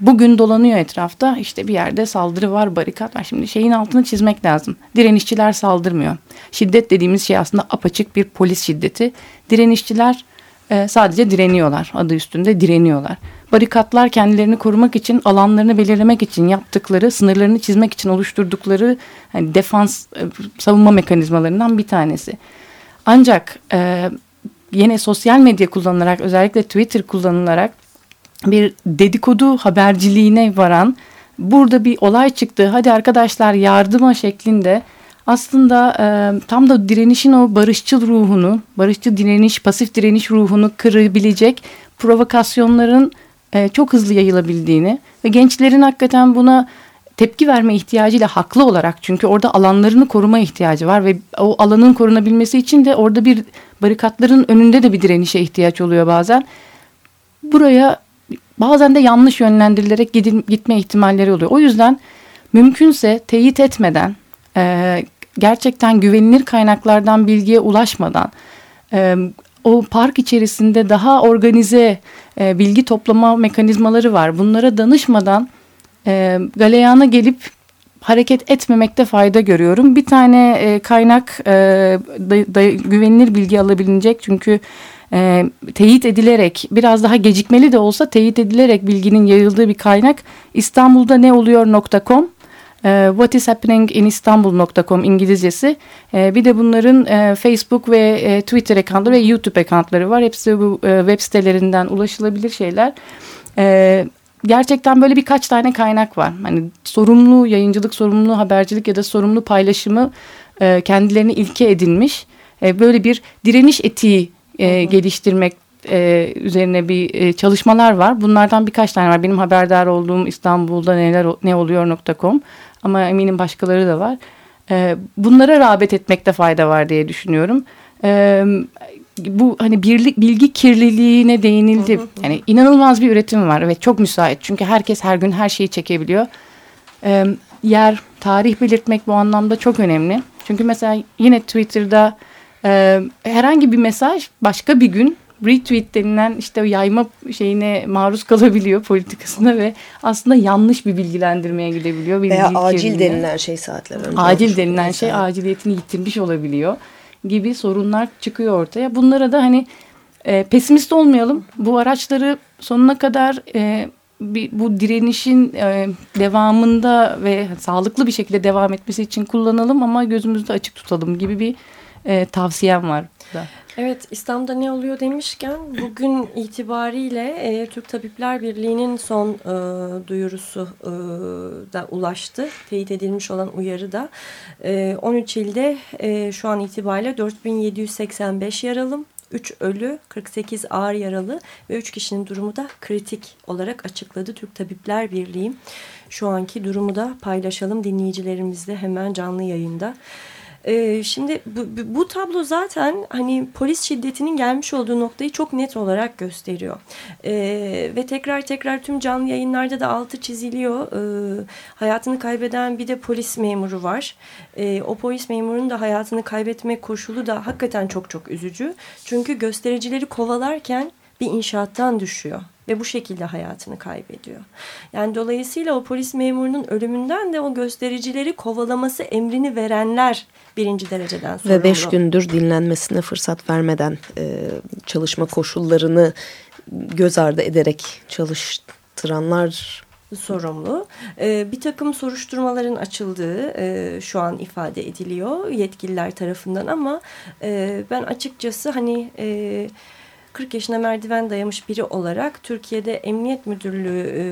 bugün dolanıyor etrafta işte bir yerde saldırı var barikat var. Şimdi şeyin altını çizmek lazım. Direnişçiler saldırmıyor. Şiddet dediğimiz şey aslında apaçık bir polis şiddeti. Direnişçiler e, sadece direniyorlar adı üstünde direniyorlar. Barikatlar kendilerini korumak için alanlarını belirlemek için yaptıkları sınırlarını çizmek için oluşturdukları hani defans e, savunma mekanizmalarından bir tanesi. Ancak e, yine sosyal medya kullanılarak özellikle Twitter kullanılarak bir dedikodu haberciliğine varan burada bir olay çıktı hadi arkadaşlar yardıma şeklinde aslında e, tam da direnişin o barışçıl ruhunu, barışçıl direniş, pasif direniş ruhunu kırabilecek provokasyonların e, çok hızlı yayılabildiğini ve gençlerin hakikaten buna tepki verme ihtiyacıyla haklı olarak çünkü orada alanlarını koruma ihtiyacı var ve o alanın korunabilmesi için de orada bir barikatların önünde de bir direnişe ihtiyaç oluyor bazen. Buraya bazen de yanlış yönlendirilerek gitme ihtimalleri oluyor. O yüzden mümkünse teyit etmeden e, gerçekten güvenilir kaynaklardan bilgiye ulaşmadan e, o park içerisinde daha organize e, bilgi toplama mekanizmaları var. Bunlara danışmadan e, galeyana gelip hareket etmemekte fayda görüyorum. Bir tane e, kaynak e, da, da, güvenilir bilgi alabilecek çünkü e, teyit edilerek biraz daha gecikmeli de olsa teyit edilerek bilginin yayıldığı bir kaynak İstanbul'da ne oluyor.com e, What is happening in Istanbul.com İngilizcesi. E, bir de bunların e, Facebook ve e, Twitter accountları ve YouTube accountları var. Hepsi bu e, web sitelerinden ulaşılabilir şeyler. E, gerçekten böyle birkaç tane kaynak var. Hani sorumlu yayıncılık, sorumlu habercilik ya da sorumlu paylaşımı e, kendilerini ilke edinmiş. E, böyle bir direniş etiği e, geliştirmek e, üzerine bir e, çalışmalar var. Bunlardan birkaç tane var. Benim haberdar olduğum İstanbul'da neler ne oluyor.com ama eminim başkaları da var. E, bunlara rağbet etmekte fayda var diye düşünüyorum. E, bu hani birlik, bilgi kirliliğine değinildi. Yani inanılmaz bir üretim var ve çok müsait. Çünkü herkes her gün her şeyi çekebiliyor. E, yer, tarih belirtmek bu anlamda çok önemli. Çünkü mesela yine Twitter'da e, herhangi bir mesaj başka bir gün retweet denilen işte yayma şeyine maruz kalabiliyor politikasında ve aslında yanlış bir bilgilendirmeye gidebiliyor.
Veya acil kirliliğine. denilen şey saatler önce.
Acil denilen mesela. şey aciliyetini yitirmiş olabiliyor gibi sorunlar çıkıyor ortaya. Bunlara da hani e, pesimist olmayalım. Bu araçları sonuna kadar e, bir, bu direnişin e, devamında ve sağlıklı bir şekilde devam etmesi için kullanalım ama gözümüzde açık tutalım gibi bir e, tavsiyem var. Da.
Evet İslam'da ne oluyor demişken bugün itibariyle e, Türk Tabipler Birliği'nin son e, duyurusu e, da ulaştı. Teyit edilmiş olan uyarı da e, 13 ilde e, şu an itibariyle 4785 yaralım. 3 ölü, 48 ağır yaralı ve 3 kişinin durumu da kritik olarak açıkladı Türk Tabipler Birliği. Şu anki durumu da paylaşalım dinleyicilerimizle hemen canlı yayında. Ee, şimdi bu, bu tablo zaten hani polis şiddetinin gelmiş olduğu noktayı çok net olarak gösteriyor. Ee, ve tekrar tekrar tüm canlı yayınlarda da altı çiziliyor. Ee, hayatını kaybeden bir de polis memuru var. Ee, o polis memurunun da hayatını kaybetme koşulu da hakikaten çok çok üzücü. Çünkü göstericileri kovalarken bir inşaattan düşüyor ve bu şekilde hayatını kaybediyor. Yani dolayısıyla o polis memurunun ölümünden de o göstericileri kovalaması emrini verenler birinci dereceden sorumlu.
Ve beş gündür dinlenmesine fırsat vermeden e, çalışma koşullarını göz ardı ederek çalıştıranlar
sorumlu. Ee, bir takım soruşturmaların açıldığı e, şu an ifade ediliyor yetkililer tarafından ama e, ben açıkçası hani... E, 40 yaşına merdiven dayamış biri olarak Türkiye'de Emniyet Müdürlüğü e,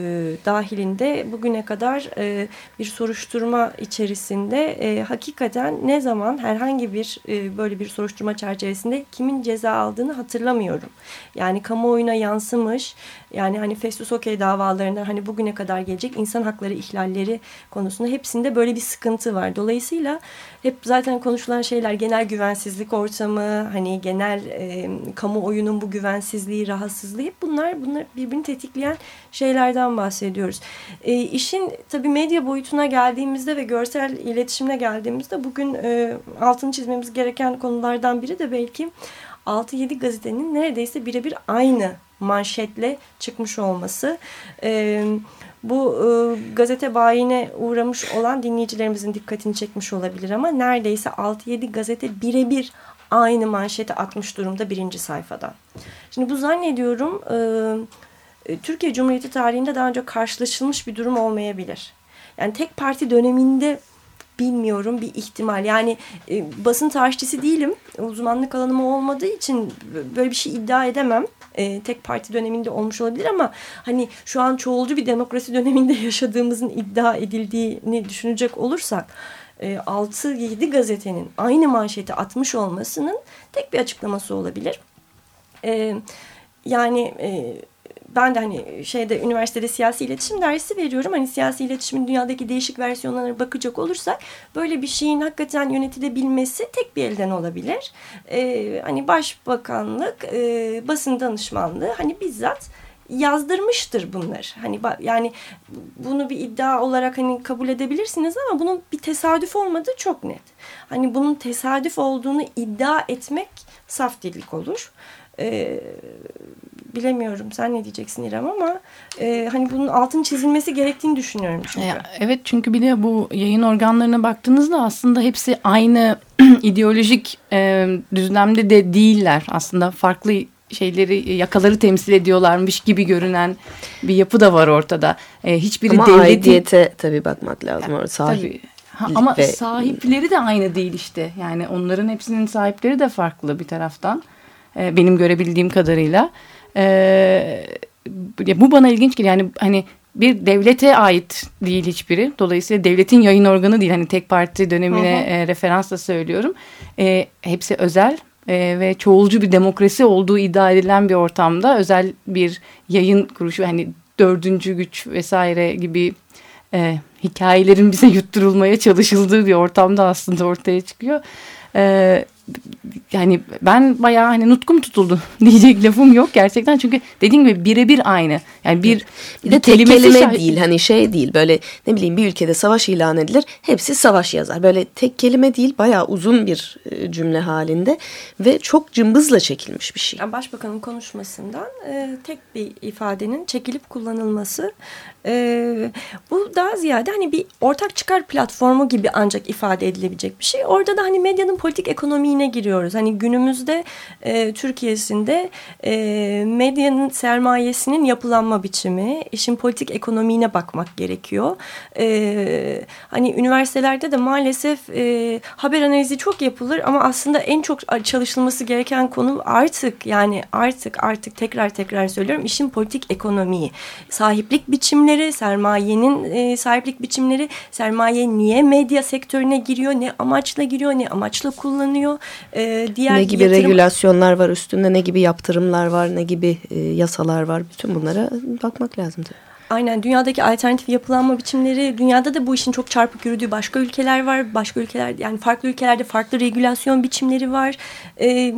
dahilinde bugüne kadar e, bir soruşturma içerisinde e, hakikaten ne zaman herhangi bir e, böyle bir soruşturma çerçevesinde kimin ceza aldığını hatırlamıyorum. Yani kamuoyuna yansımış yani hani Festus Okey davalarından hani bugüne kadar gelecek insan hakları ihlalleri konusunda hepsinde böyle bir sıkıntı var. Dolayısıyla hep zaten konuşulan şeyler genel güvensizlik ortamı, hani genel e, kamuoyunun bu güvensizliği, rahatsızlığı hep bunlar bunlar birbirini tetikleyen şeylerden bahsediyoruz. E, işin tabii medya boyutuna geldiğimizde ve görsel iletişimine geldiğimizde bugün e, altını çizmemiz gereken konulardan biri de belki 6-7 gazetenin neredeyse birebir aynı manşetle çıkmış olması. E, bu e, gazete bayine uğramış olan dinleyicilerimizin dikkatini çekmiş olabilir ama neredeyse 6-7 gazete birebir aynı manşeti atmış durumda birinci sayfadan. Şimdi bu zannediyorum e, e, Türkiye Cumhuriyeti tarihinde daha önce karşılaşılmış bir durum olmayabilir. Yani tek parti döneminde bilmiyorum bir ihtimal. Yani e, basın tarihçisi değilim. Uzmanlık alanım olmadığı için böyle bir şey iddia edemem. E, tek parti döneminde olmuş olabilir ama hani şu an çoğulcu bir demokrasi döneminde <laughs> yaşadığımızın iddia edildiğini düşünecek olursak 6-7 e, gazetenin aynı manşeti atmış olmasının tek bir açıklaması olabilir. E, yani e, ben de hani şeyde üniversitede siyasi iletişim dersi veriyorum. Hani siyasi iletişimin dünyadaki değişik versiyonlarına bakacak olursak böyle bir şeyin hakikaten yönetilebilmesi tek bir elden olabilir. Ee, hani başbakanlık, e, basın danışmanlığı hani bizzat yazdırmıştır bunlar. Hani yani bunu bir iddia olarak hani kabul edebilirsiniz ama bunun bir tesadüf olmadığı çok net. Hani bunun tesadüf olduğunu iddia etmek saf delilik olur. Ee, bilemiyorum sen ne diyeceksin İrem ama e, hani bunun altın çizilmesi gerektiğini düşünüyorum çünkü.
Evet çünkü bir de bu yayın organlarına baktığınızda aslında hepsi aynı <clears throat> ideolojik e, düzlemde de değiller. Aslında farklı şeyleri yakaları temsil ediyorlarmış gibi görünen bir yapı da var ortada. E, hiçbiri
ama devletin... aidiyete tabii bakmak lazım. Yani, Sahip tabii.
Ha, ama ve... sahipleri de aynı değil işte. Yani onların hepsinin sahipleri de farklı bir taraftan. E, benim görebildiğim kadarıyla. E, bu bana ilginç geliyor. Yani hani bir devlete ait değil hiçbiri. Dolayısıyla devletin yayın organı değil. Hani tek parti dönemine hı hı. E, referansla söylüyorum. E, hepsi özel e, ve çoğulcu bir demokrasi olduğu iddia edilen bir ortamda özel bir yayın kuruşu hani dördüncü güç vesaire gibi e, hikayelerin bize yutturulmaya çalışıldığı bir ortamda aslında ortaya çıkıyor. E, yani ben bayağı hani nutkum tutuldu <laughs> diyecek lafım yok gerçekten çünkü dediğim gibi birebir aynı. Yani bir,
bir de tek kelime şah... değil hani şey değil böyle ne bileyim bir ülkede savaş ilan edilir hepsi savaş yazar. Böyle tek kelime değil bayağı uzun bir e, cümle halinde ve çok cımbızla çekilmiş bir şey.
Yani başbakanın konuşmasından e, tek bir ifadenin çekilip kullanılması e, bu daha ziyade hani bir ortak çıkar platformu gibi ancak ifade edilebilecek bir şey. Orada da hani medyanın politik ekonomiğine giriyoruz. Hani günümüzde e, Türkiye'sinde e, medyanın sermayesinin yapılanma biçimi, işin politik ekonomiğine bakmak gerekiyor. E, hani üniversitelerde de maalesef e, haber analizi çok yapılır ama aslında en çok çalışılması gereken konu artık yani artık artık tekrar tekrar söylüyorum işin politik ekonomiği. Sahiplik biçimleri, sermayenin e, sahiplik biçimleri, sermaye niye medya sektörüne giriyor, ne amaçla giriyor, ne amaçla kullanıyor.
E, diğer ne gibi yatırım... regülasyonlar var üstünde, ne gibi yaptırımlar var, ne gibi e, yasalar var. Bütün bunlara bakmak lazım tabii.
Aynen dünyadaki alternatif yapılanma biçimleri dünyada da bu işin çok çarpık yürüdüğü başka ülkeler var. Başka ülkeler yani farklı ülkelerde farklı regülasyon biçimleri var. E,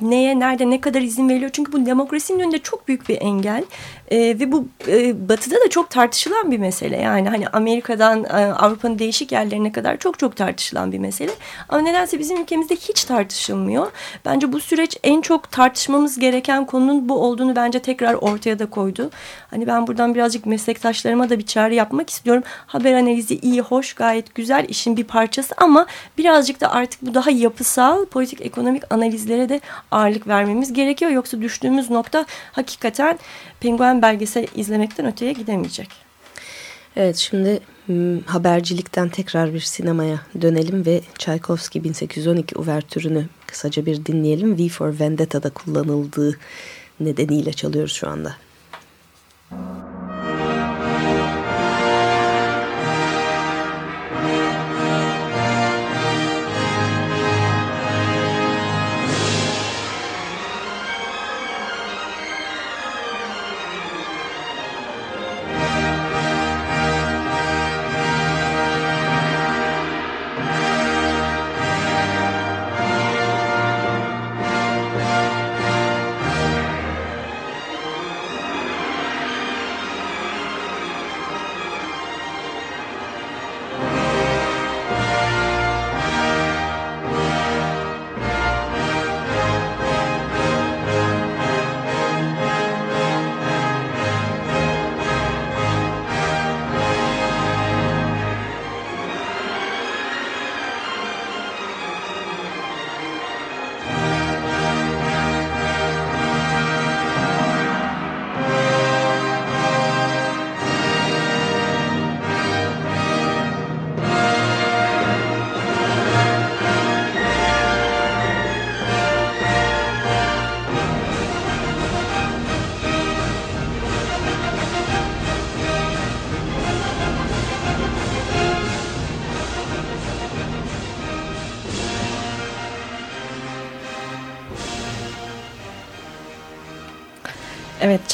neye nerede ne kadar izin veriliyor? Çünkü bu demokrasinin önünde çok büyük bir engel. E, ve bu e, batıda da çok tartışılan bir mesele. Yani hani Amerika'dan e, Avrupa'nın değişik yerlerine kadar çok çok tartışılan bir mesele. Ama nedense bizim ülkemizde hiç tartışılmıyor. Bence bu süreç en çok tartışmamız gereken konunun bu olduğunu bence tekrar ortaya da koydu. Hani ben buradan birazcık meslektaşlarıma da bir çağrı yapmak istiyorum. Haber analizi iyi, hoş, gayet güzel işin bir parçası ama birazcık da artık bu daha yapısal politik ekonomik analizlere de ağırlık vermemiz gerekiyor. Yoksa düştüğümüz nokta hakikaten penguen belgesel izlemekten öteye gidemeyecek.
Evet şimdi hmm, habercilikten tekrar bir sinemaya dönelim ve Tchaikovsky 1812 uvertürünü kısaca bir dinleyelim. V for Vendetta'da kullanıldığı nedeniyle çalıyoruz şu anda. Müzik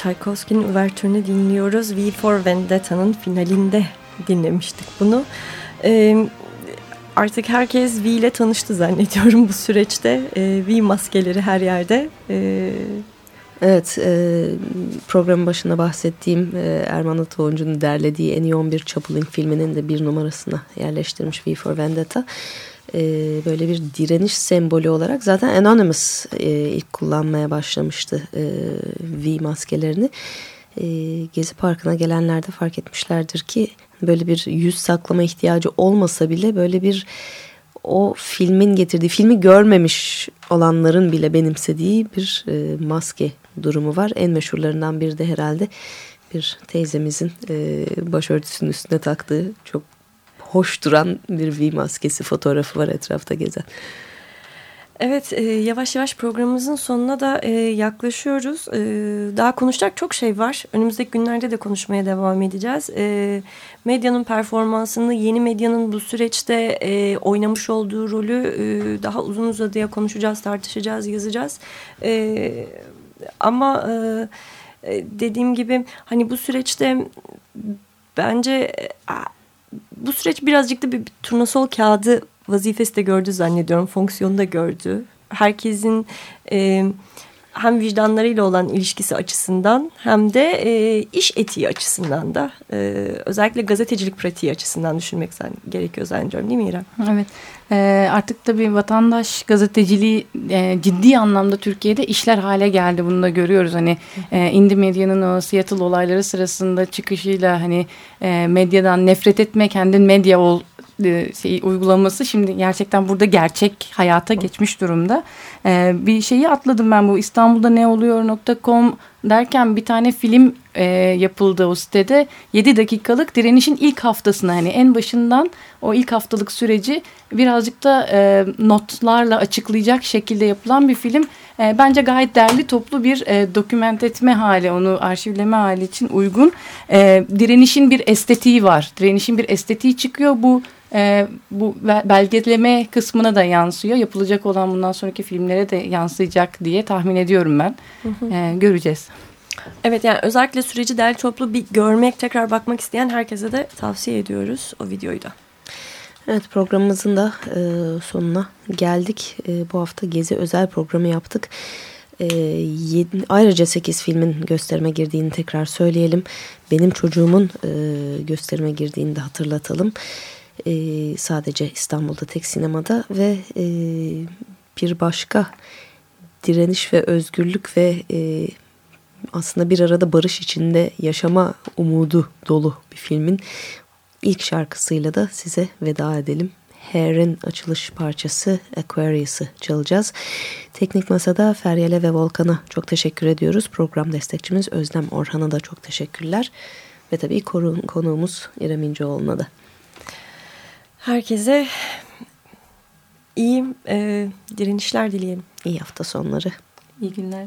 Tchaikovsky'nin üvertürünü dinliyoruz. V for Vendetta'nın finalinde dinlemiştik bunu. Ee, artık herkes V ile tanıştı zannediyorum bu süreçte. Ee, v maskeleri her yerde. Ee,
Evet, e, programın başında bahsettiğim e, Erman Ataoncu'nun derlediği en iyi 11 Chaplin filminin de bir numarasına yerleştirmiş V for Vendetta e, böyle bir direniş sembolü olarak zaten Anonymous e, ilk kullanmaya başlamıştı e, V maskelerini. E, Gezi Parkı'na gelenler de fark etmişlerdir ki böyle bir yüz saklama ihtiyacı olmasa bile böyle bir o filmin getirdiği filmi görmemiş olanların bile benimsediği bir e, maske durumu var. En meşhurlarından biri de herhalde bir teyzemizin e, başörtüsünün üstüne taktığı çok hoş duran bir V maskesi fotoğrafı var etrafta gezen.
Evet e, yavaş yavaş programımızın sonuna da e, yaklaşıyoruz. E, daha konuşacak çok şey var. Önümüzdeki günlerde de konuşmaya devam edeceğiz. E, medyanın performansını, yeni medyanın bu süreçte e, oynamış olduğu rolü e, daha uzun uzadıya konuşacağız, tartışacağız, yazacağız. E, ama e, e dediğim gibi hani bu süreçte bence bu süreç birazcık da bir, bir turnasol kağıdı vazifesi de gördü zannediyorum. Fonksiyonu da gördü. Herkesin e, hem vicdanlarıyla olan ilişkisi açısından hem de e, iş etiği açısından da e, özellikle gazetecilik pratiği açısından düşünmek gerekiyor zannediyorum değil mi İrem?
Evet e, artık tabii vatandaş gazeteciliği e, ciddi anlamda Türkiye'de işler hale geldi bunu da görüyoruz. Hani e, Indie Medya'nın o Seattle olayları sırasında çıkışıyla hani e, medyadan nefret etme kendin medya ol şey, uygulaması şimdi gerçekten burada gerçek hayata geçmiş durumda. E, bir şeyi atladım ben bu İstanbul'da ne oluyor.com derken bir tane film e, yapıldı o sitede. 7 dakikalık direnişin ilk haftasına hani en başından o ilk haftalık süreci birazcık da e, notlarla açıklayacak şekilde yapılan bir film. E, bence gayet değerli toplu bir e, doküment etme hali onu arşivleme hali için uygun. E, direnişin bir estetiği var. Direnişin bir estetiği çıkıyor. Bu e, bu belgeleme kısmına da yansıyor. Yapılacak olan bundan sonraki filmlere de yansıyacak diye tahmin ediyorum ben. Hı hı. E, göreceğiz.
Evet yani özellikle süreci değerli toplu bir görmek, tekrar bakmak isteyen herkese de tavsiye ediyoruz o videoyu da.
Evet programımızın da e, sonuna geldik. E, bu hafta Gezi özel programı yaptık. E, yedi, ayrıca 8 filmin gösterime girdiğini tekrar söyleyelim. Benim çocuğumun e, gösterime girdiğini de hatırlatalım. E, sadece İstanbul'da tek sinemada ve e, bir başka direniş ve özgürlük ve e, aslında bir arada barış içinde yaşama umudu dolu bir filmin ilk şarkısıyla da size veda edelim. Hair'in açılış parçası Aquarius'ı çalacağız. Teknik Masa'da Feryal'e ve Volkan'a çok teşekkür ediyoruz. Program destekçimiz Özlem Orhan'a da çok teşekkürler. Ve tabii konuğumuz İrem İnceoğlu'na da.
Herkese iyi e, direnişler dileyelim.
İyi hafta sonları.
İyi günler.